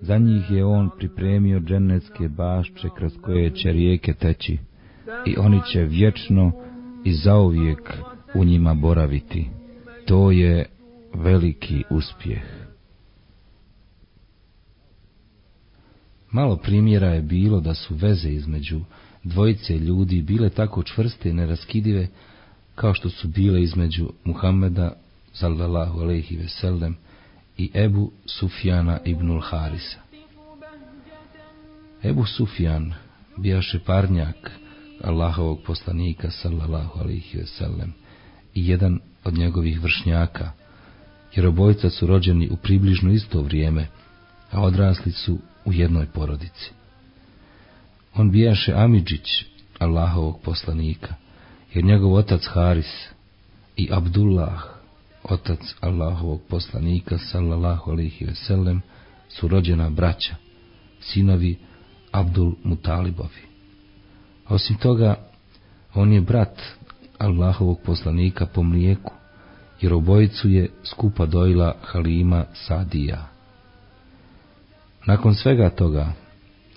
Za njih je on pripremio dženecke bašče kroz koje će rijeke teći i oni će vječno i zauvijek u njima boraviti. To je veliki uspjeh. Malo primjera je bilo da su veze između dvojice ljudi bile tako čvrste i neraskidive kao što su bile između Muhammeda sallallahu alejhi ve sellem i Ebu Sufjana ibnul Harisa. Ebu Sufjan bijaše parnjak Allahovog poslanika sallallahu alejhi ve sellem i jedan od njegovih vršnjaka, jer obojca su rođeni u približno isto vrijeme, a odrasli su u jednoj porodici. On bijaše Amidžić Allahovog poslanika, jer njegov otac Haris i Abdullah, otac Allahovog poslanika, sallallahu alaihi ve sellem, su rođena braća, sinovi Abdul Mutalibovi. Osim toga, on je brat Allahovog poslanika po mlijeku, jer obojicu je skupa dojila Halima Sadija. Nakon svega toga,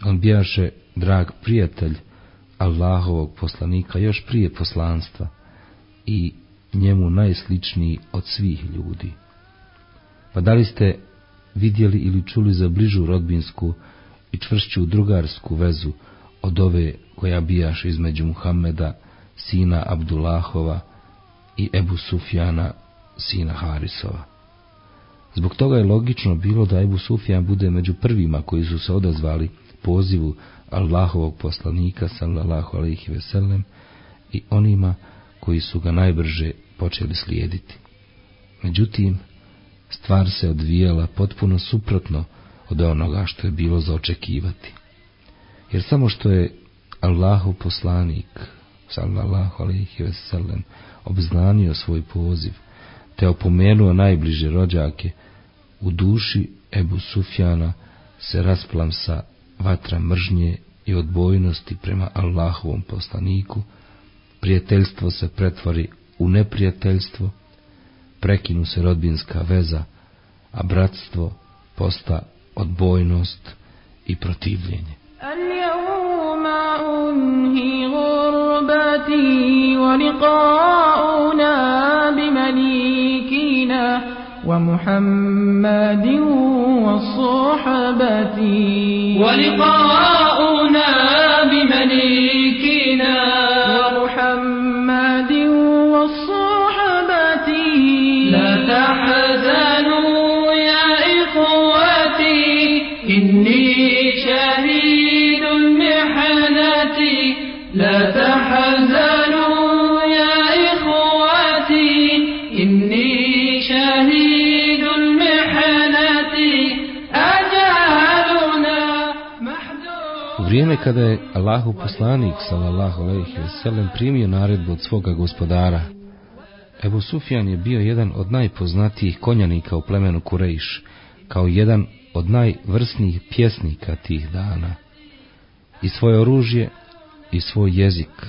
on bijaše drag prijatelj Allahovog poslanika još prije poslanstva i njemu najsličniji od svih ljudi. Pa da li ste vidjeli ili čuli za bližu rodbinsku i čvršću drugarsku vezu od ove koja bijaš između Muhammeda, sina Abdullahova i Ebu Sufjana, sina Harisova. Zbog toga je logično bilo da Ebu Sufjan bude među prvima koji su se odazvali pozivu Allahovog poslanika sallallahu alaihi ve sellem i onima koji su ga najbrže počeli slijediti. Međutim, stvar se odvijala potpuno suprotno od onoga što je bilo za očekivati. Jer samo što je Allahov poslanik sallallahu alaihi ve sellem obznanio svoj poziv, te opomenuo najbliže rođake, u duši Ebu Sufjana se rasplamsa vatra mržnje i odbojnosti prema Allahovom poslaniku, prijateljstvo se pretvori u neprijateljstvo, prekinu se rodbinska veza, a bratstvo posta odbojnost i protivljenje. اليوم أنهي غربتي ولقاؤنا بمليكنا ومحمد والصحبة ولقاؤنا بمليكنا vrijeme kada je Allahu poslanik sallallahu alejhi ve sellem primio naredbu od svoga gospodara, Ebu Sufjan je bio jedan od najpoznatijih konjanika u plemenu Kurejš, kao jedan od najvrsnijih pjesnika tih dana. I svoje oružje i svoj jezik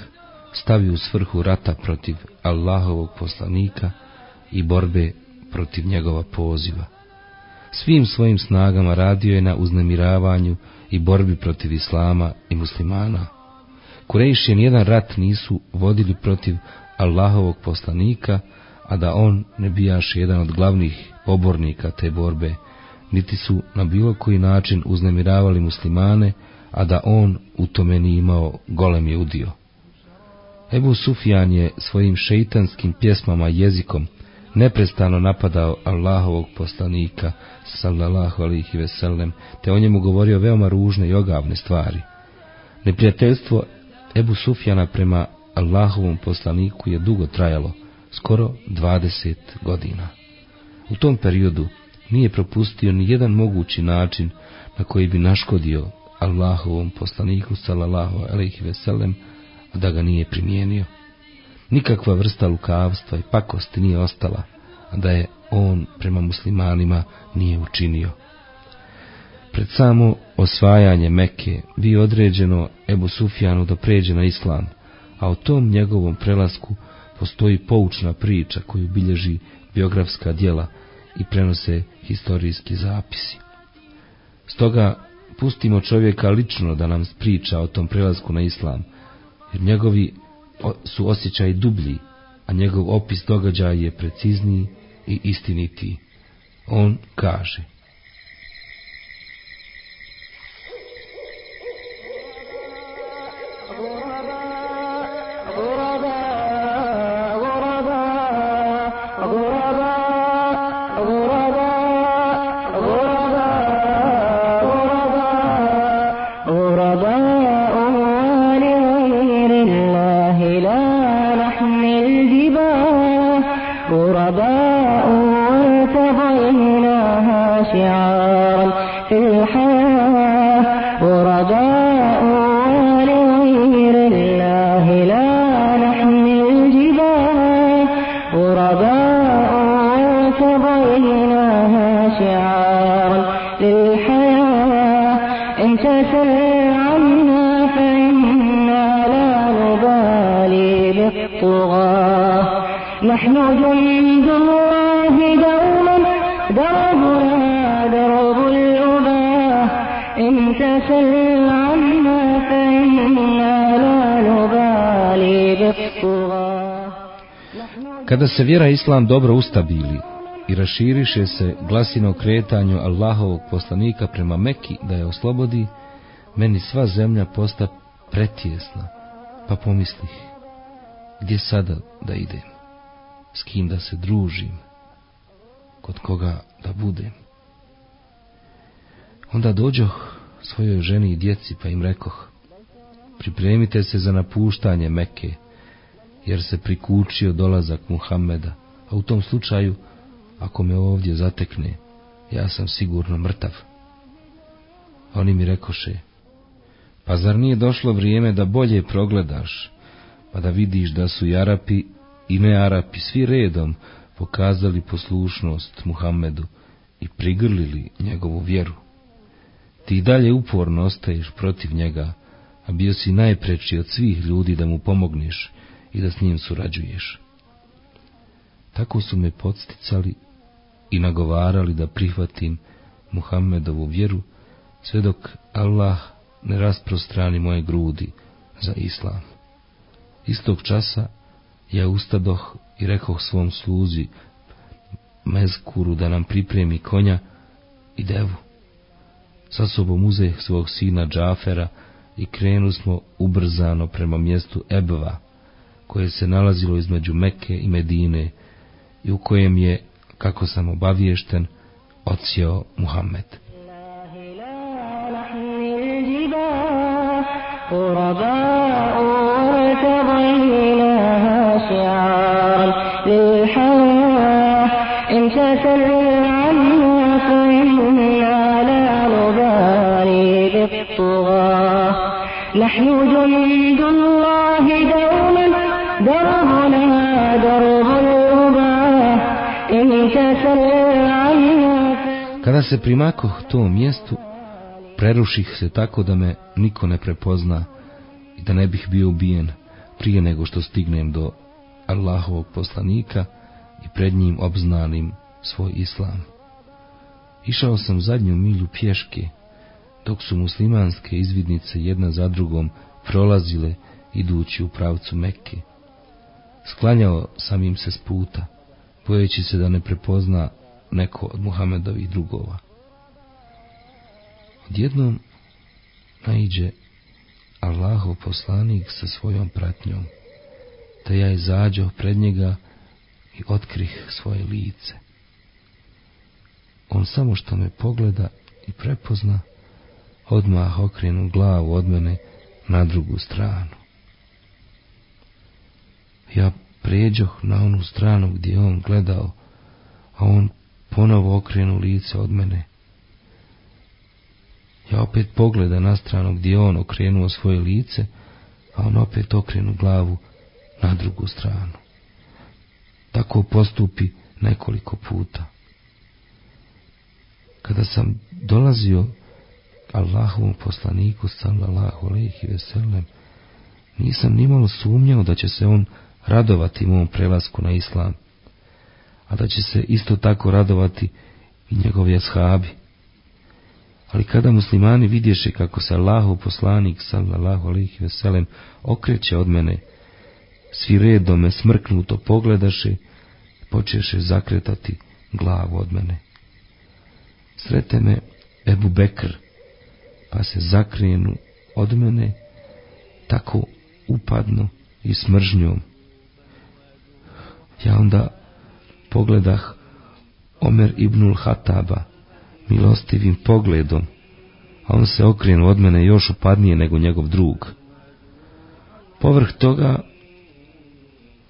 stavi u svrhu rata protiv Allahovog poslanika i borbe protiv njegova poziva. Svim svojim snagama radio je na uznemiravanju i borbi protiv Islama i muslimana. Kurejši nijedan rat nisu vodili protiv Allahovog poslanika, a da on ne bijaš jedan od glavnih pobornika te borbe, niti su na bilo koji način uznemiravali muslimane, a da on u tome nije imao golemi udio. Ebu Sufjan je svojim šeitanskim pjesmama jezikom neprestano napadao Allahovog poslanika, sallallahu alihi veselem, te o njemu govorio veoma ružne i ogavne stvari. Neprijateljstvo Ebu Sufjana prema Allahovom poslaniku je dugo trajalo, skoro 20 godina. U tom periodu nije propustio ni jedan mogući način na koji bi naškodio Allahovom poslaniku sallallahu alejhi ve sellem da ga nije primijenio. Nikakva vrsta lukavstva i pakosti nije ostala, a da je on prema muslimanima nije učinio. Pred samo osvajanje Mekke bi određeno Ebu Sufjanu da pređe na islam, a o tom njegovom prelasku postoji poučna priča koju bilježi biografska djela i prenose historijski zapisi. Stoga pustimo čovjeka lično da nam priča o tom prelasku na islam, jer njegovi su osjećaj dublji, a njegov opis događaja je precizniji i istinitiji. On kaže إن تسل فإنا لا نبالي بالطغاة. نحن جند الله دوما دربنا درب الأباة إن تسل عنا فإنا لا نبالي بالطغاة. Kada se vjera Islam dobro ustabili, i raširiše se glasino kretanju Allahovog poslanika prema Meki da je oslobodi, meni sva zemlja posta pretjesna, pa pomislih, gdje sada da idem, s kim da se družim, kod koga da budem. Onda dođoh svojoj ženi i djeci pa im rekoh, pripremite se za napuštanje Meke, jer se prikučio dolazak Muhammeda, a u tom slučaju, ako me ovdje zatekne, ja sam sigurno mrtav. Oni mi rekoše, pa zar nije došlo vrijeme da bolje progledaš, pa da vidiš da su i Arapi i ne Arapi svi redom pokazali poslušnost Muhammedu i prigrlili njegovu vjeru. Ti dalje uporno ostaješ protiv njega, a bio si najpreči od svih ljudi da mu pomogneš i da s njim surađuješ. Tako su me podsticali i nagovarali da prihvatim Muhammedovu vjeru, sve dok Allah ne rasprostrani moje grudi za islam. Istog časa ja ustadoh i rekoh svom sluzi Mezkuru da nam pripremi konja i devu. Sa sobom uzeh svog sina Džafera i krenu smo ubrzano prema mjestu Ebva, koje se nalazilo između Mekke i Medine i u kojem je, kako sam obaviješten, odsjeo Muhammed. نحن جند الله دوما دربنا درب Kada se primakoh tom mjestu, preruših se tako da me niko ne prepozna i da ne bih bio ubijen prije nego što stignem do Allahovog poslanika i pred njim obznanim svoj islam. Išao sam zadnju milju pješke, dok su muslimanske izvidnice jedna za drugom prolazile idući u pravcu Mekke. Sklanjao sam im se s puta, bojeći se da ne prepozna neko od Muhamedovih drugova. Odjednom naiđe Allahov poslanik sa svojom pratnjom te ja izađo pred njega i otkrih svoje lice. On samo što me pogleda i prepozna, odmah okrenu glavu od mene na drugu stranu. Ja pređoh na onu stranu gdje on gledao, a on ponovo okrenu lice od mene. Ja opet pogleda na stranu gdje on okrenuo svoje lice, a on opet okrenu glavu na drugu stranu. Tako postupi nekoliko puta. Kada sam dolazio Allahovom poslaniku sallallahu alejhi ve sellem nisam nimalo sumnjao da će se on radovati mom prelasku na islam, a da će se isto tako radovati i njegovi ashabi. Ali kada muslimani vidješe kako se Allahov poslanik sallallahu alejhi ve sellem okreće od mene, svi redom me smrknuto pogledaše, počeše zakretati glavu od mene. Srete me Ebu Bekr, pa se zakrenu od mene, tako upadno i smržnjom. Ja onda pogledah Omer ibnul Hataba milostivim pogledom, a on se okrenu od mene još upadnije nego njegov drug. Povrh toga,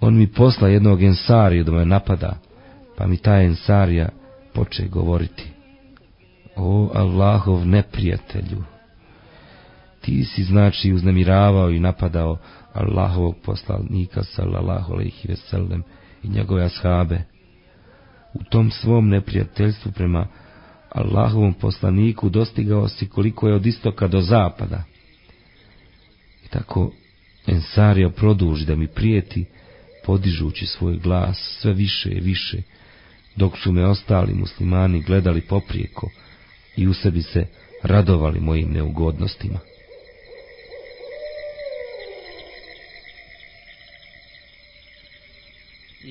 on mi posla jednog ensariju da me napada, pa mi ta ensarija poče govoriti. O Allahov neprijatelju, ti si znači uznemiravao i napadao Allahovog poslanika sallallahu alejhi ve sellem i njegove ashabe. U tom svom neprijateljstvu prema Allahovom poslaniku dostigao si koliko je od istoka do zapada. I tako Ensario produži da mi prijeti, podižući svoj glas sve više i više, dok su me ostali muslimani gledali poprijeko i u sebi se radovali mojim neugodnostima.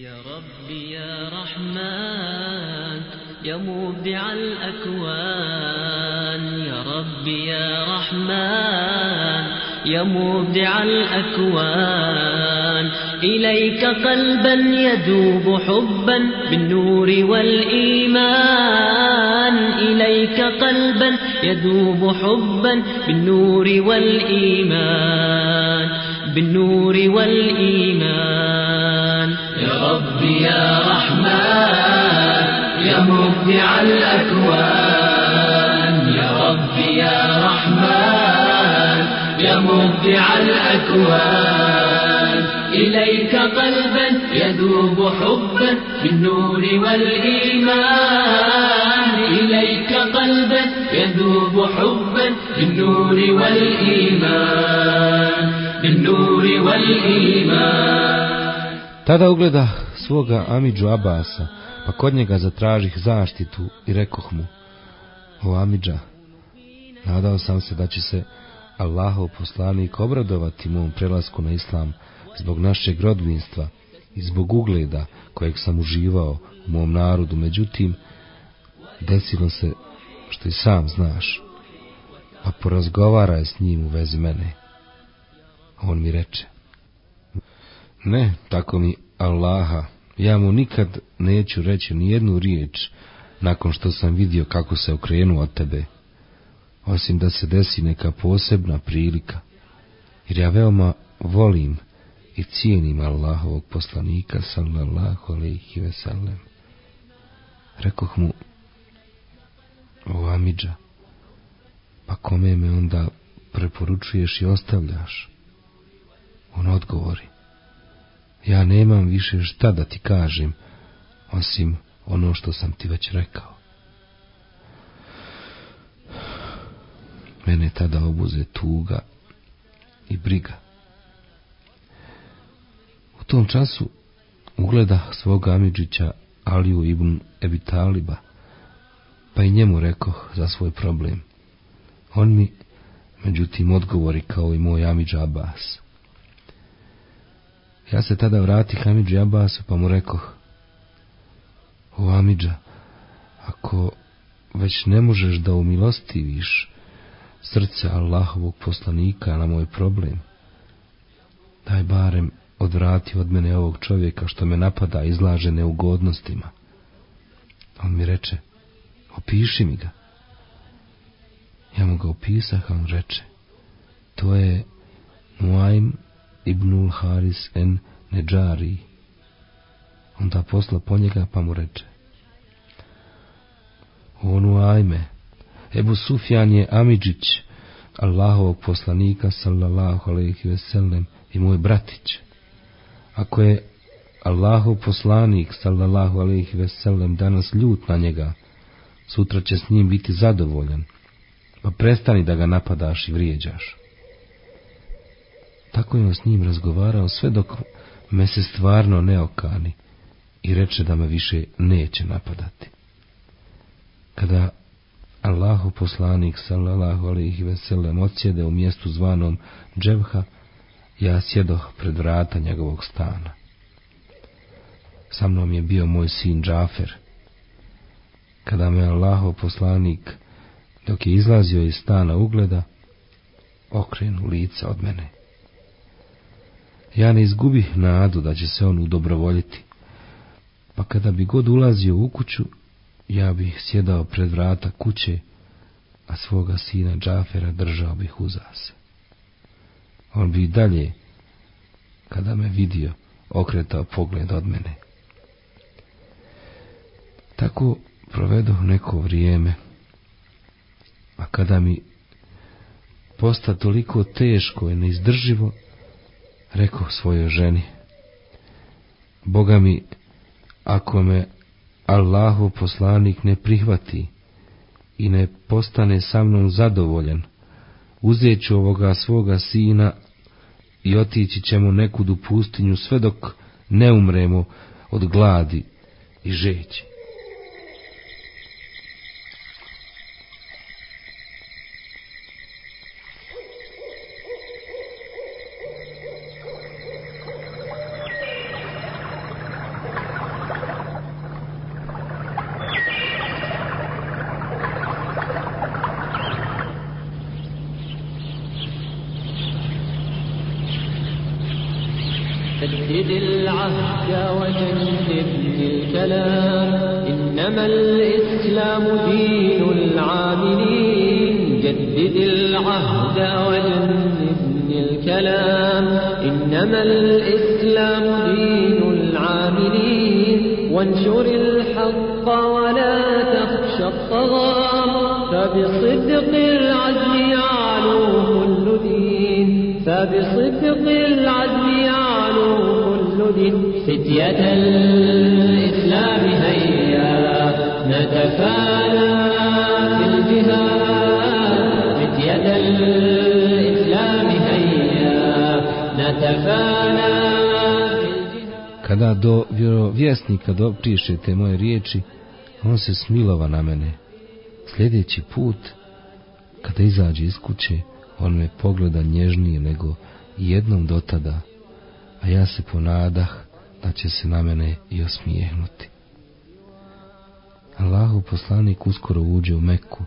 يا ربي يا رحمن يا مبدع الأكوان. يا ربي يا رحمن يا مبدع الأكوان. إليك قلبا يذوب حبا بالنور والإيمان. إليك قلبا يذوب حبا بالنور والإيمان. بالنور والإيمان. ربي يا رحمن يا مبدع الأكوان. يا ربي يا رحمن يا مبدع الأكوان. إليك قلبا يذوب حبا بالنور والإيمان. إليك قلبا يذوب حبا بالنور والإيمان. بالنور والإيمان. Tada ugleda svoga Amidžu Abasa, pa kod njega zatražih zaštitu i rekoh mu, o Amidža, nadao sam se da će se Allahov poslanik obradovati mom prelasku na islam zbog našeg rodbinstva i zbog ugleda kojeg sam uživao u mom narodu, međutim, desilo se što i sam znaš, pa porazgovaraj s njim u vezi mene. On mi reče, ne, tako mi Allaha, ja mu nikad neću reći ni jednu riječ nakon što sam vidio kako se okrenuo od tebe, osim da se desi neka posebna prilika, jer ja veoma volim i cijenim Allahovog poslanika sallallahu alaihi ve sellem. Rekoh mu, o Amidža, pa kome me onda preporučuješ i ostavljaš? On odgovori, ja nemam više šta da ti kažem, osim ono što sam ti već rekao. Mene tada obuze tuga i briga. U tom času ugleda svog Amidžića Aliju ibn Ebi Taliba, pa i njemu rekoh za svoj problem. On mi, međutim, odgovori kao i moj Amidž Abbas. Ja se tada vrati Hamidži Abbasu pa mu rekoh, o Amidža, ako već ne možeš da umilostiviš srce Allahovog poslanika na moj problem, daj barem odvrati od mene ovog čovjeka što me napada i izlaže neugodnostima. On mi reče, opiši mi ga. Ja mu ga opisah, on reče, to je Nuaim ibnul Haris en Neđari. Onda posla po njega pa mu reče, o Nuaime, Ebu Sufjan je Amidžić, Allahovog poslanika, sallallahu alaihi ve sellem, i moj bratić. Ako je Allahov poslanik, sallallahu alaihi ve sellem, danas ljut na njega, sutra će s njim biti zadovoljan, pa prestani da ga napadaš i vrijeđaš. Tako je on s njim razgovarao sve dok me se stvarno ne okani i reče da me više neće napadati. Kada Allahu poslanik sallallahu alejhi ve sellem odsjede u mjestu zvanom Dževha, ja sjedoh pred vrata njegovog stana. Sa mnom je bio moj sin Džafer. Kada me Allahov poslanik, dok je izlazio iz stana ugleda, okrenu lica od mene. Ja ne izgubih nadu da će se on udobrovoljiti, pa kada bi god ulazio u kuću, ja bih sjedao pred vrata kuće, a svoga sina Džafera držao bih uzase. On bi dalje, kada me vidio, okretao pogled od mene. Tako provedoh neko vrijeme, a kada mi posta toliko teško i neizdrživo, rekao svojoj ženi, Boga mi, ako me Allahu poslanik ne prihvati i ne postane sa mnom zadovoljan, uzet ću ovoga svoga sina i otići ćemo nekud u pustinju sve dok ne umremo od gladi i žeći. الإسلام دين العاملين. جدد العهد وجدد الكلام. إنما الإسلام دين العاملين. وانشر الحق ولا تخشى الطغام فبصدق العزم يعلو كل دين. فبصدق العزم يعلو كل دين. فتية نتفانى في الجهاد فتية الإسلام هيا نتفانى في الجهاد Kada do vjerovjesnika doprišete moje riječi, on se smilova na mene. Sljedeći put, kada izađe iz kuće, on me pogleda nježnije nego jednom dotada, a ja se ponadah da će se na mene i osmijehnuti. Allahu poslanik uskoro uđe u Meku,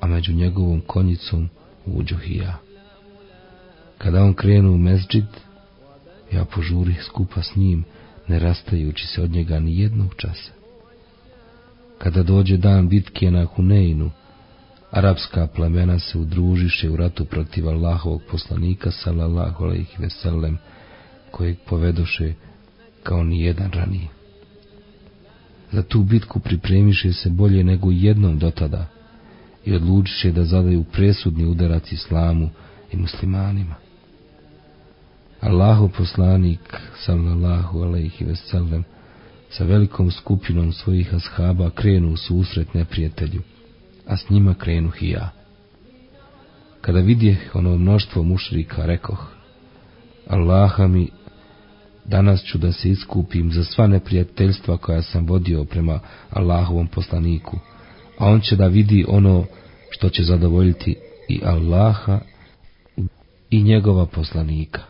a među njegovom konjicom uđoh i ja. Kada on krenu u mezđid, ja požurih skupa s njim, ne rastajući se od njega ni jednog časa. Kada dođe dan bitke na Huneinu, arapska plemena se udružiše u ratu protiv Allahovog poslanika, sallallahu alaihi veselem, kojeg povedoše kao ni jedan ranije. Za tu bitku pripremiše se bolje nego jednom dotada i odlučiše da zadaju presudni udarac islamu i muslimanima. Allahu poslanik, sallallahu alaihi veselem, sa velikom skupinom svojih ashaba krenu u susret neprijatelju, a s njima krenu i ja. Kada vidjeh ono mnoštvo mušrika, rekoh, Allaha mi, danas ću da se iskupim za sva neprijateljstva koja sam vodio prema Allahovom poslaniku, a on će da vidi ono što će zadovoljiti i Allaha i njegova poslanika.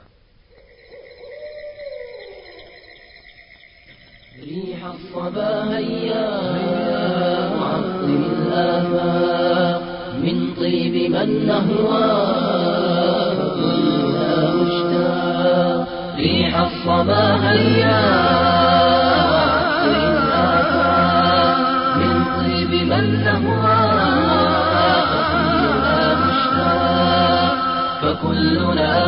ريح الصبا هيا معطر الآفاق من طيب من نهوى ريح ريح الصبا هيا من طيب من نهوى فكلنا مشتاق. فكلنا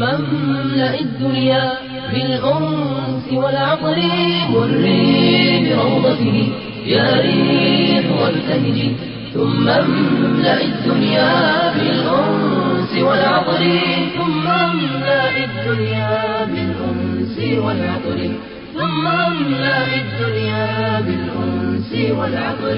ثم املأ الدنيا بالأنس والعطر مري بروضته يا ريح وابتهجي ثم املأ الدنيا بالأنس والعطر ثم املأ الدنيا بالأنس والعطر ثم املأ الدنيا بالأنس والعطر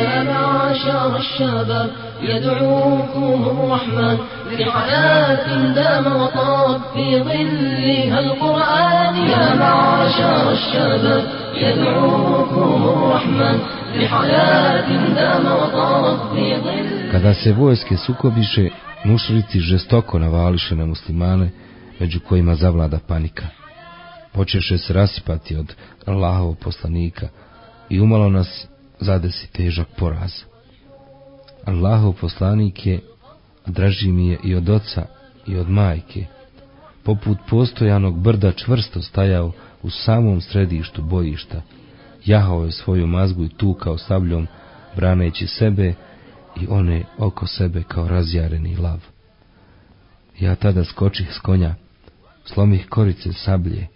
يا معشر الشباب يدعوكم الرحمن لحياة دام وطاب في ظلها القرآن يا معشر الشباب يدعوكم الرحمن لحياة دام وطاب في ظل Kada se vojske sukobiše, mušrici žestoko navališe na muslimane, među kojima zavlada panika. Počeše se rasipati od Allahovog poslanika i umalo nas zadesi težak poraz. Allahov poslanik je, draži mi je i od oca i od majke, poput postojanog brda čvrsto stajao u samom središtu bojišta, jahao je svoju mazgu i tukao sabljom, braneći sebe i one oko sebe kao razjareni lav. Ja tada skočih s konja, slomih korice sablje,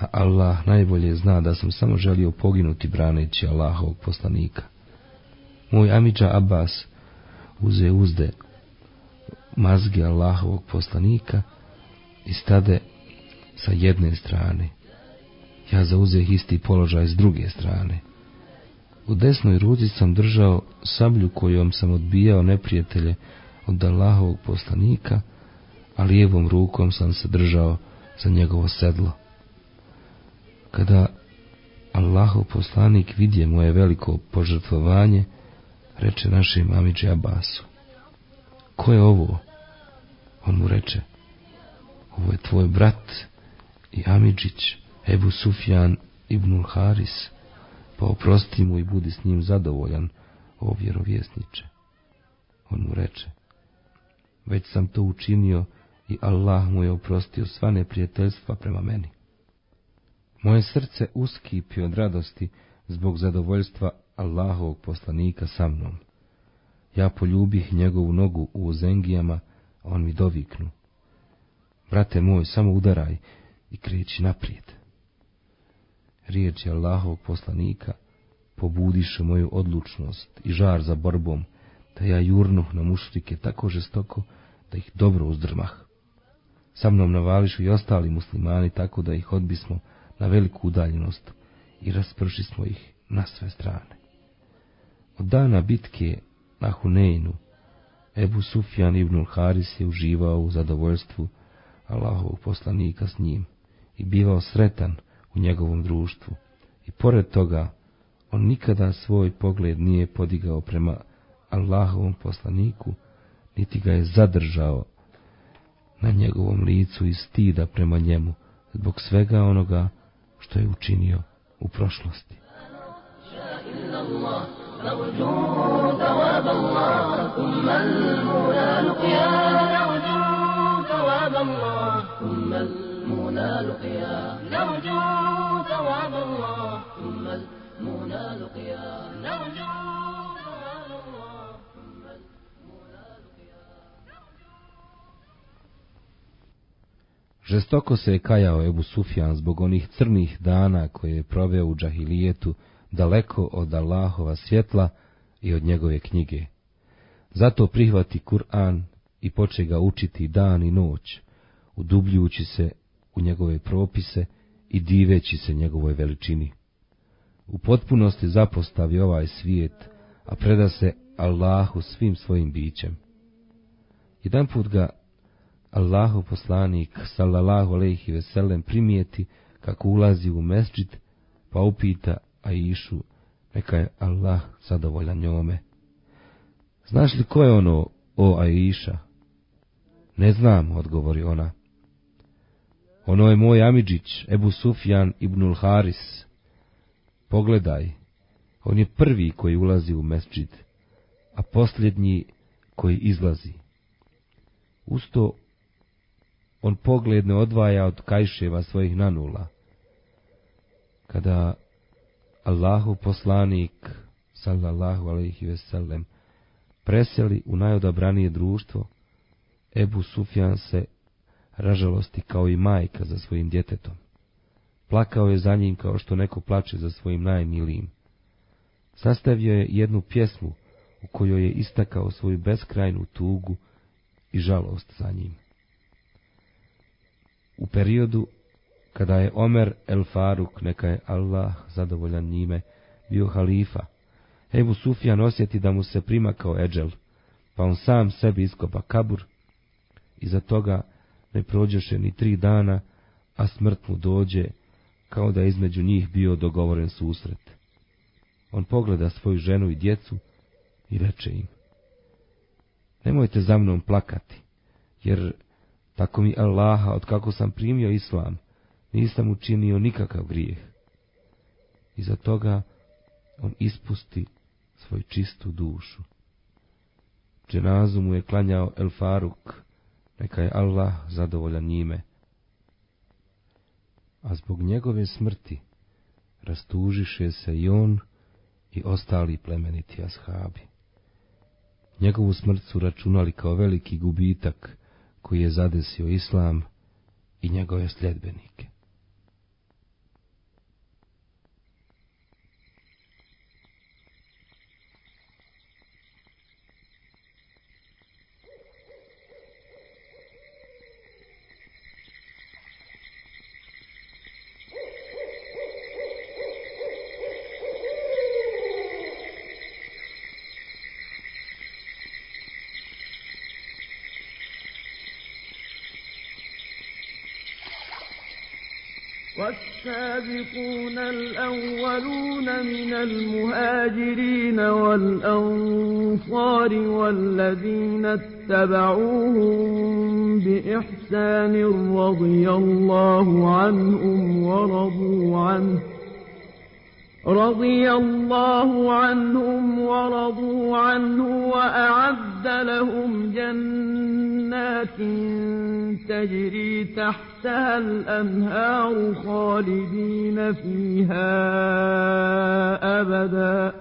a Allah najbolje zna da sam samo želio poginuti braneći Allahovog poslanika. Moj Amidža Abbas uze uzde mazge Allahovog poslanika i stade sa jedne strane. Ja zauzeh isti položaj s druge strane. U desnoj ruci sam držao sablju kojom sam odbijao neprijatelje od Allahovog poslanika, a lijevom rukom sam se držao za njegovo sedlo. Kada Allahov poslanik vidje moje veliko požrtvovanje, reče našem Amidži Abbasu. Ko je ovo? On mu reče, ovo je tvoj brat i Amidžić, Ebu Sufjan ibnul Haris, pa oprosti mu i budi s njim zadovoljan, o vjerovjesniče. On mu reče, već sam to učinio i Allah mu je oprostio sva neprijateljstva prema meni. Moje srce uskipi od radosti zbog zadovoljstva Allahovog poslanika sa mnom. Ja poljubih njegovu nogu u zengijama, a on mi doviknu. Brate moj, samo udaraj i kreći naprijed. Riječi Allahovog poslanika pobudiše moju odlučnost i žar za borbom, da ja jurnuh na mušrike tako žestoko da ih dobro uzdrmah. Sa mnom navališu i ostali muslimani tako da ih odbismo na veliku udaljenost i rasprši smo ih na sve strane. Od dana bitke na Huneinu, Ebu Sufjan ibn Haris je uživao u zadovoljstvu Allahovog poslanika s njim i bivao sretan u njegovom društvu. I pored toga, on nikada svoj pogled nije podigao prema Allahovom poslaniku, niti ga je zadržao na njegovom licu i stida prema njemu, zbog svega onoga što je učinio u prošlosti. نرجو ثواب الله ثم المنى لقيا نرجو ثواب الله ثم المنى لقيا نرجو ثواب الله ثم المنى لقيا نرجو ثواب الله ثم المنى لقيا Žestoko se je kajao Ebu Sufjan zbog onih crnih dana koje je proveo u džahilijetu daleko od Allahova svjetla i od njegove knjige. Zato prihvati Kur'an i poče ga učiti dan i noć, udubljujući se u njegove propise i diveći se njegovoj veličini. U potpunosti zapostavi ovaj svijet, a preda se Allahu svim svojim bićem. Jedan put ga Allahu poslanik, sallallahu alejhi ve sellem, primijeti kako ulazi u mesdžid, pa upita Aishu, neka je Allah zadovoljan njome. Znaš li ko je ono o Aisha? Ne znam, odgovori ona. Ono je moj Amidžić, Ebu Sufjan ibnul Haris. Pogledaj, on je prvi koji ulazi u mesđid, a posljednji koji izlazi. Usto on pogled ne odvaja od kajševa svojih nanula. Kada Allahu poslanik, sallallahu alaihi veselem, preseli u najodabranije društvo, Ebu Sufjan se ražalosti kao i majka za svojim djetetom. Plakao je za njim kao što neko plače za svojim najmilijim. Sastavio je jednu pjesmu u kojoj je istakao svoju beskrajnu tugu i žalost za njim. U periodu kada je Omer el Faruk, neka je Allah zadovoljan njime, bio halifa, Ebu Sufjan osjeti da mu se prima kao eđel, pa on sam sebi iskopa kabur, i za toga ne prođeše ni tri dana, a smrt mu dođe, kao da je između njih bio dogovoren susret. On pogleda svoju ženu i djecu i reče im, nemojte za mnom plakati, jer tako mi Allaha, od kako sam primio islam, nisam učinio nikakav grijeh. I za toga on ispusti svoju čistu dušu. Dženazu mu je klanjao El Faruk, neka je Allah zadovoljan njime. A zbog njegove smrti rastužiše se i on i ostali plemeniti ashabi. Njegovu smrt su računali kao veliki gubitak koji je zadesio islam i njegove sljedbenike. من المهاجرين والأنصار والذين اتبعوهم بإحسان رضي الله عنهم ورضوا عنه. رضي الله عنهم ورضوا عنه وأعد لهم جنات تجري تحتها الأنهار خالدين فيها أبدا.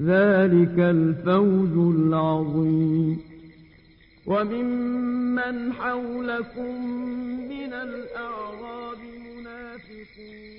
ذلك الفوز العظيم. وممن حولكم من الأعراب منافقون.